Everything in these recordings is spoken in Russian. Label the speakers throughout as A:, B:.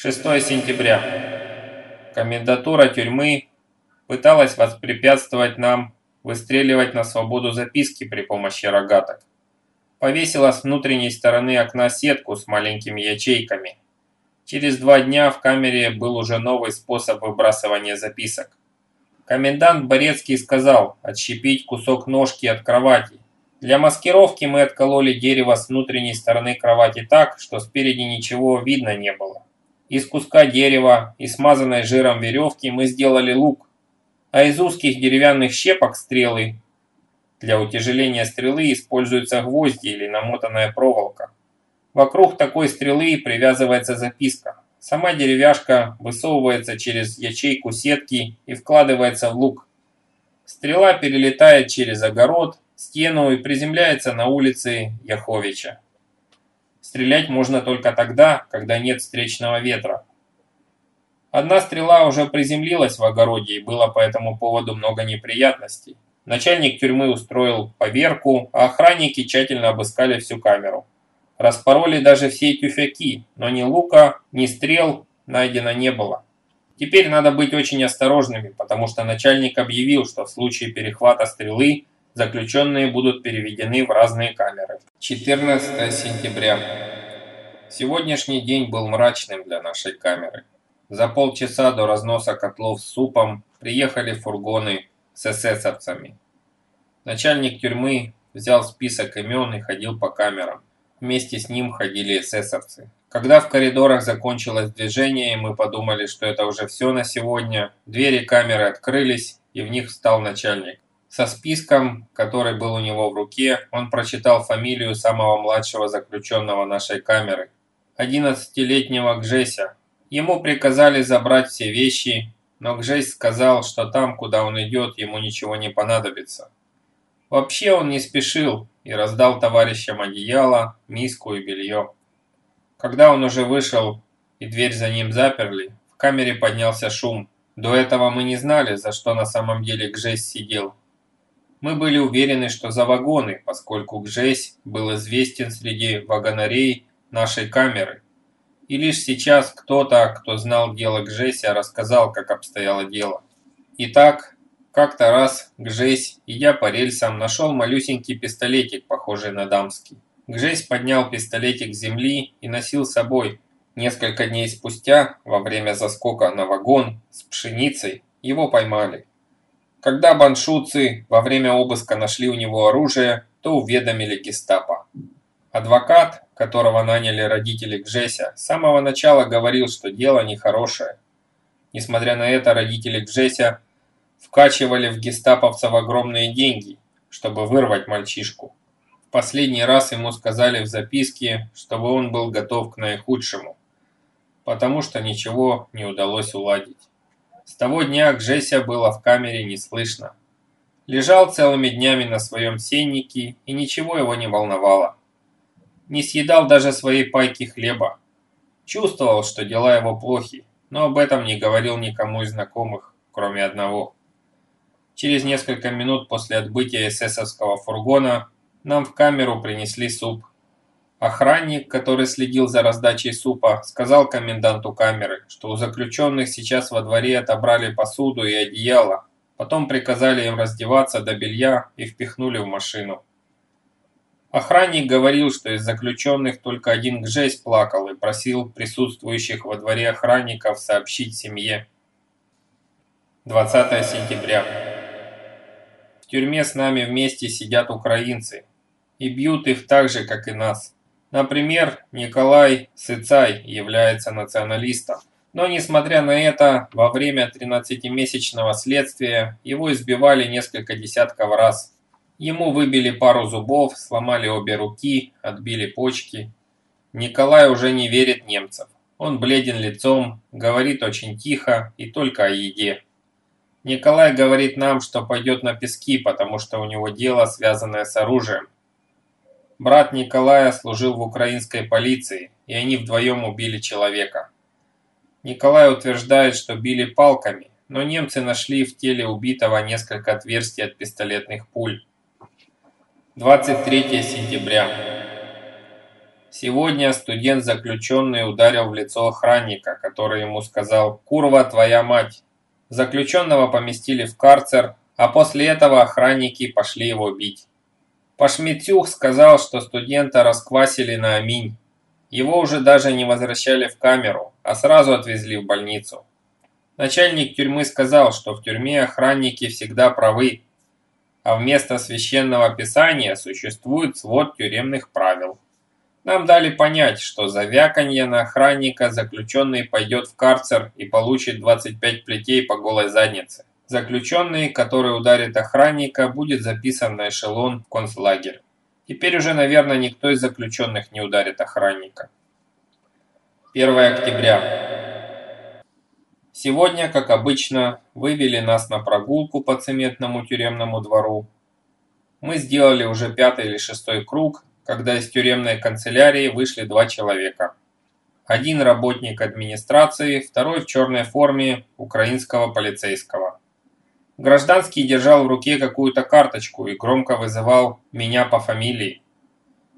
A: 6 сентября. Комендатура тюрьмы пыталась воспрепятствовать нам выстреливать на свободу записки при помощи рогаток. Повесила с внутренней стороны окна сетку с маленькими ячейками. Через два дня в камере был уже новый способ выбрасывания записок. Комендант Борецкий сказал отщепить кусок ножки от кровати. Для маскировки мы откололи дерево с внутренней стороны кровати так, что спереди ничего видно не было. Из куска дерева и смазанной жиром веревки мы сделали лук, а из узких деревянных щепок стрелы. Для утяжеления стрелы используются гвозди или намотанная проволока. Вокруг такой стрелы привязывается записка. Сама деревяшка высовывается через ячейку сетки и вкладывается в лук. Стрела перелетает через огород, стену и приземляется на улице Яховича. Стрелять можно только тогда, когда нет встречного ветра. Одна стрела уже приземлилась в огороде и было по этому поводу много неприятностей. Начальник тюрьмы устроил поверку, а охранники тщательно обыскали всю камеру. Распороли даже все тюфяки, но ни лука, ни стрел найдено не было. Теперь надо быть очень осторожными, потому что начальник объявил, что в случае перехвата стрелы заключенные будут переведены в разные камеры. 14 сентября. Сегодняшний день был мрачным для нашей камеры. За полчаса до разноса котлов с супом приехали фургоны с эсэсовцами. Начальник тюрьмы взял список имен и ходил по камерам. Вместе с ним ходили эсэсовцы. Когда в коридорах закончилось движение, и мы подумали, что это уже все на сегодня, двери камеры открылись, и в них встал начальник. Со списком, который был у него в руке, он прочитал фамилию самого младшего заключенного нашей камеры, 11-летнего Гжеся. Ему приказали забрать все вещи, но Гжесь сказал, что там, куда он идет, ему ничего не понадобится. Вообще он не спешил и раздал товарищам одеяло, миску и белье. Когда он уже вышел и дверь за ним заперли, в камере поднялся шум. До этого мы не знали, за что на самом деле Гжесь сидел. Мы были уверены, что за вагоны, поскольку Гжесь был известен среди вагонарей нашей камеры. И лишь сейчас кто-то, кто знал дело Гжеся, рассказал, как обстояло дело. Итак, как-то раз Гжесь, идя по рельсам, нашел малюсенький пистолетик, похожий на дамский. Гжесь поднял пистолетик с земли и носил с собой. Несколько дней спустя, во время заскока на вагон с пшеницей, его поймали. Когда баншуцы во время обыска нашли у него оружие, то уведомили гестапо. Адвокат, которого наняли родители Гжеся, с самого начала говорил, что дело нехорошее. Несмотря на это, родители Гжеся вкачивали в гестаповцев огромные деньги, чтобы вырвать мальчишку. В последний раз ему сказали в записке, чтобы он был готов к наихудшему, потому что ничего не удалось уладить. С того дня Гжеся было в камере не слышно. Лежал целыми днями на своем сеннике, и ничего его не волновало. Не съедал даже своей пайки хлеба. Чувствовал, что дела его плохи, но об этом не говорил никому из знакомых, кроме одного. Через несколько минут после отбытия эсэсовского фургона нам в камеру принесли суп. Охранник, который следил за раздачей супа, сказал коменданту камеры, что у заключенных сейчас во дворе отобрали посуду и одеяло, потом приказали им раздеваться до белья и впихнули в машину. Охранник говорил, что из заключенных только один Гжесь плакал и просил присутствующих во дворе охранников сообщить семье. 20 сентября. В тюрьме с нами вместе сидят украинцы и бьют их так же, как и нас. Например, Николай Сыцай является националистом. Но несмотря на это, во время 13-месячного следствия его избивали несколько десятков раз. Ему выбили пару зубов, сломали обе руки, отбили почки. Николай уже не верит немцев. Он бледен лицом, говорит очень тихо и только о еде. Николай говорит нам, что пойдет на пески, потому что у него дело, связанное с оружием. Брат Николая служил в украинской полиции, и они вдвоем убили человека. Николай утверждает, что били палками, но немцы нашли в теле убитого несколько отверстий от пистолетных пуль. 23 сентября. Сегодня студент-заключенный ударил в лицо охранника, который ему сказал «Курва, твоя мать!». Заключенного поместили в карцер, а после этого охранники пошли его бить. Пашмитюх сказал, что студента расквасили на аминь. Его уже даже не возвращали в камеру, а сразу отвезли в больницу. Начальник тюрьмы сказал, что в тюрьме охранники всегда правы, а вместо священного писания существует свод тюремных правил. Нам дали понять, что за вяканье на охранника заключенный пойдет в карцер и получит 25 плетей по голой заднице. Заключенный, который ударит охранника, будет записан на эшелон в концлагерь. Теперь уже, наверное, никто из заключенных не ударит охранника. 1 октября. Сегодня, как обычно, вывели нас на прогулку по цементному тюремному двору. Мы сделали уже пятый или шестой круг когда из тюремной канцелярии вышли два человека. Один работник администрации, второй в черной форме украинского полицейского. Гражданский держал в руке какую-то карточку и громко вызывал меня по фамилии.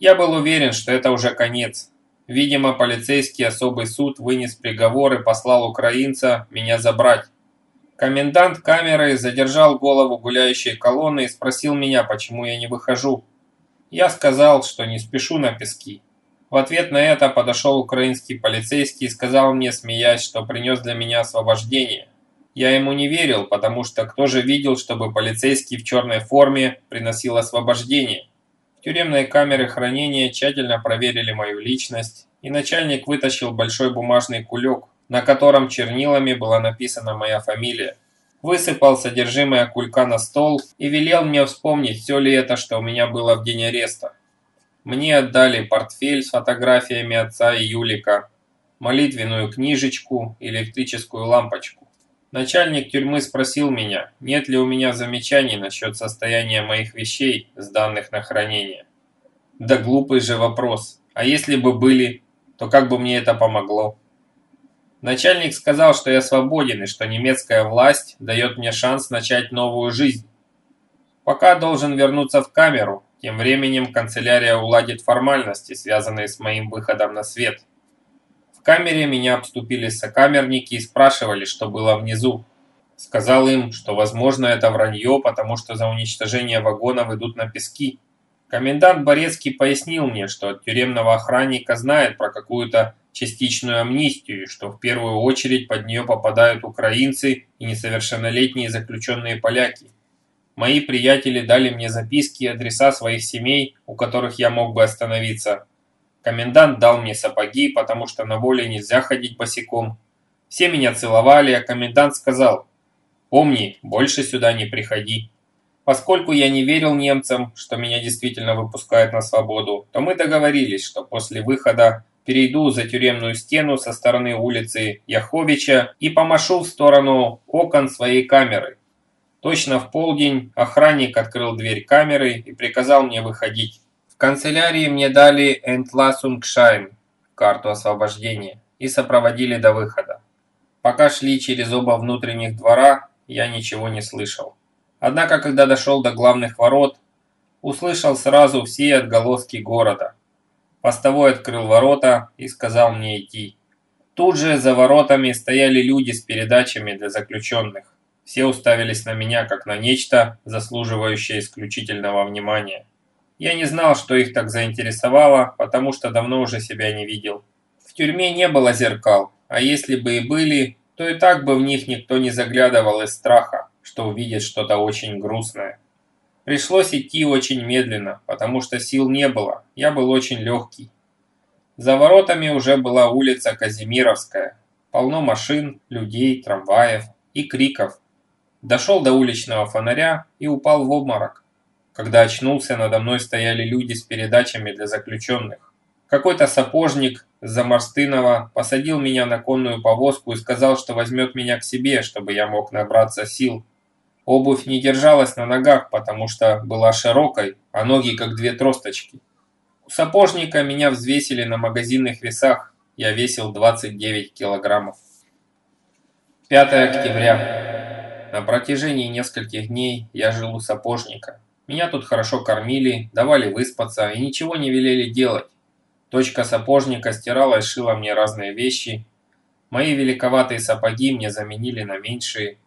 A: Я был уверен, что это уже конец. Видимо, полицейский особый суд вынес приговор и послал украинца меня забрать. Комендант камеры задержал голову гуляющей колонны и спросил меня, почему я не выхожу. Я сказал, что не спешу на пески. В ответ на это подошел украинский полицейский и сказал мне, смеясь, что принес для меня освобождение. Я ему не верил, потому что кто же видел, чтобы полицейский в черной форме приносил освобождение? В тюремной камере хранения тщательно проверили мою личность, и начальник вытащил большой бумажный кулек, на котором чернилами была написана моя фамилия высыпал содержимое кулька на стол и велел мне вспомнить, все ли это, что у меня было в день ареста. Мне отдали портфель с фотографиями отца и Юлика, молитвенную книжечку электрическую лампочку. Начальник тюрьмы спросил меня, нет ли у меня замечаний насчет состояния моих вещей, сданных на хранение. Да глупый же вопрос. А если бы были, то как бы мне это помогло? Начальник сказал, что я свободен и что немецкая власть дает мне шанс начать новую жизнь. Пока должен вернуться в камеру, тем временем канцелярия уладит формальности, связанные с моим выходом на свет. В камере меня обступили сокамерники и спрашивали, что было внизу. Сказал им, что возможно это вранье, потому что за уничтожение вагонов идут на пески. Комендант Борецкий пояснил мне, что от тюремного охранника знает про какую-то частичную амнистию, что в первую очередь под нее попадают украинцы и несовершеннолетние заключенные поляки. Мои приятели дали мне записки и адреса своих семей, у которых я мог бы остановиться. Комендант дал мне сапоги, потому что на воле нельзя ходить босиком. Все меня целовали, а комендант сказал, «Помни, больше сюда не приходи». Поскольку я не верил немцам, что меня действительно выпускают на свободу, то мы договорились, что после выхода перейду за тюремную стену со стороны улицы Яховича и помашу в сторону окон своей камеры. Точно в полдень охранник открыл дверь камеры и приказал мне выходить. Канцелярии мне дали «Энтласунгшайн» – карту освобождения, и сопроводили до выхода. Пока шли через оба внутренних двора, я ничего не слышал. Однако, когда дошел до главных ворот, услышал сразу все отголоски города. Постовой открыл ворота и сказал мне идти. Тут же за воротами стояли люди с передачами для заключенных. Все уставились на меня, как на нечто, заслуживающее исключительного внимания. Я не знал, что их так заинтересовало, потому что давно уже себя не видел. В тюрьме не было зеркал, а если бы и были, то и так бы в них никто не заглядывал из страха что увидит что-то очень грустное. Пришлось идти очень медленно, потому что сил не было, я был очень легкий. За воротами уже была улица Казимировская, полно машин, людей, трамваев и криков. Дошел до уличного фонаря и упал в обморок. Когда очнулся, надо мной стояли люди с передачами для заключенных. Какой-то сапожник с Замарстынова посадил меня на конную повозку и сказал, что возьмет меня к себе, чтобы я мог набраться сил. Обувь не держалась на ногах, потому что была широкой, а ноги как две тросточки. У сапожника меня взвесили на магазинных весах. Я весил 29 килограммов. 5 октября. На протяжении нескольких дней я жил у сапожника. Меня тут хорошо кормили, давали выспаться и ничего не велели делать. Дочка сапожника стирала и шила мне разные вещи. Мои великоватые сапоги мне заменили на меньшие.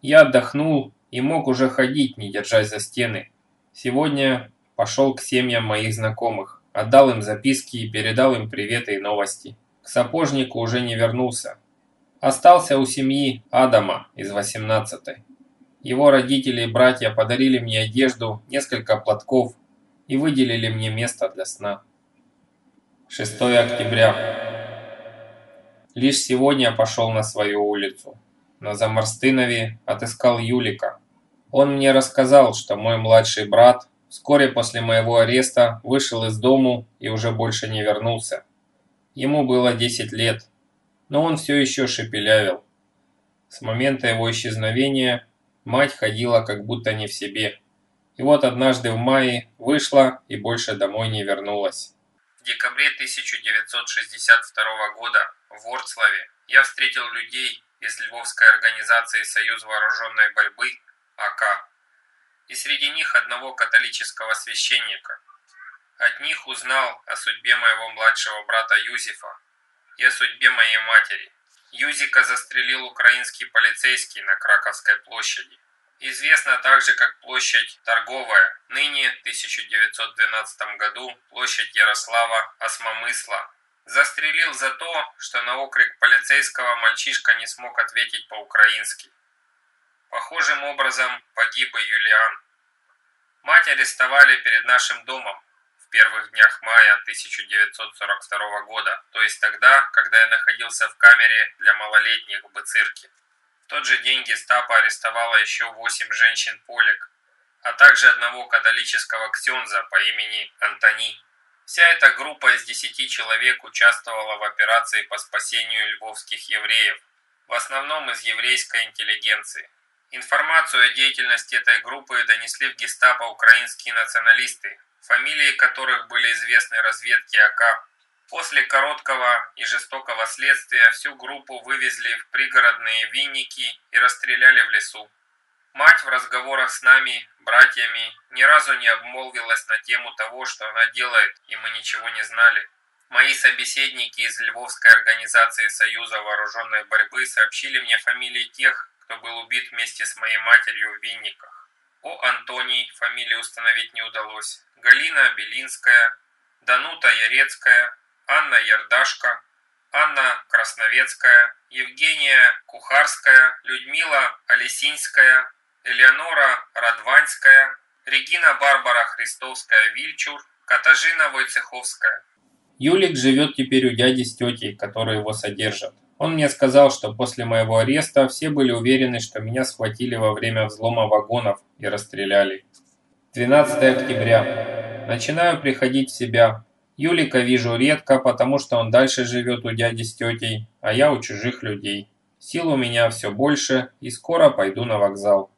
A: Я отдохнул и мог уже ходить, не держась за стены. Сегодня пошел к семьям моих знакомых, отдал им записки и передал им приветы и новости. К сапожнику уже не вернулся. Остался у семьи Адама из 18-й. Его родители и братья подарили мне одежду, несколько платков и выделили мне место для сна. 6 октября. Лишь сегодня пошел на свою улицу. На Замарстынове отыскал Юлика. Он мне рассказал, что мой младший брат вскоре после моего ареста вышел из дому и уже больше не вернулся. Ему было 10 лет, но он все еще шепелявил. С момента его исчезновения мать ходила как будто не в себе. И вот однажды в мае вышла и больше домой не вернулась. В декабре 1962 года в Ворцлаве я встретил людей из Львовской организации «Союз вооруженной борьбы» АК, и среди них одного католического священника. От них узнал о судьбе моего младшего брата Юзефа, и о судьбе моей матери. Юзика застрелил украинский полицейский на Краковской площади. Известна также как площадь Торговая, ныне в 1912 году площадь Ярослава Осмомысла. Застрелил за то, что на окрик полицейского мальчишка не смог ответить по-украински. Похожим образом погиб и Юлиан. Мать арестовали перед нашим домом, первых днях мая 1942 года, то есть тогда, когда я находился в камере для малолетних в Быцирке. В тот же день гестапо арестовало еще 8 женщин-полек, а также одного католического ксенза по имени Антони. Вся эта группа из 10 человек участвовала в операции по спасению львовских евреев, в основном из еврейской интеллигенции. Информацию о деятельности этой группы донесли в гестапо украинские националисты, фамилии которых были известны разведке АК. После короткого и жестокого следствия всю группу вывезли в пригородные винники и расстреляли в лесу. Мать в разговорах с нами, братьями, ни разу не обмолвилась на тему того, что она делает, и мы ничего не знали. Мои собеседники из Львовской организации Союза вооруженной борьбы сообщили мне фамилии тех, кто был убит вместе с моей матерью в Винниках. О Антоний фамилию установить не удалось. Галина Белинская, Данута Ярецкая, Анна Ярдашко, Анна Красновецкая, Евгения Кухарская, Людмила Олесинская, Элеонора Радванская, Регина Барбара Христовская-Вильчур, Катажина Войцеховская. Юлик живет теперь у дяди с тетей, которые его содержат. Он мне сказал, что после моего ареста все были уверены, что меня схватили во время взлома вагонов и расстреляли. 12 октября. Начинаю приходить в себя. Юлика вижу редко, потому что он дальше живет у дяди с тетей, а я у чужих людей. Сил у меня все больше, и скоро пойду на вокзал.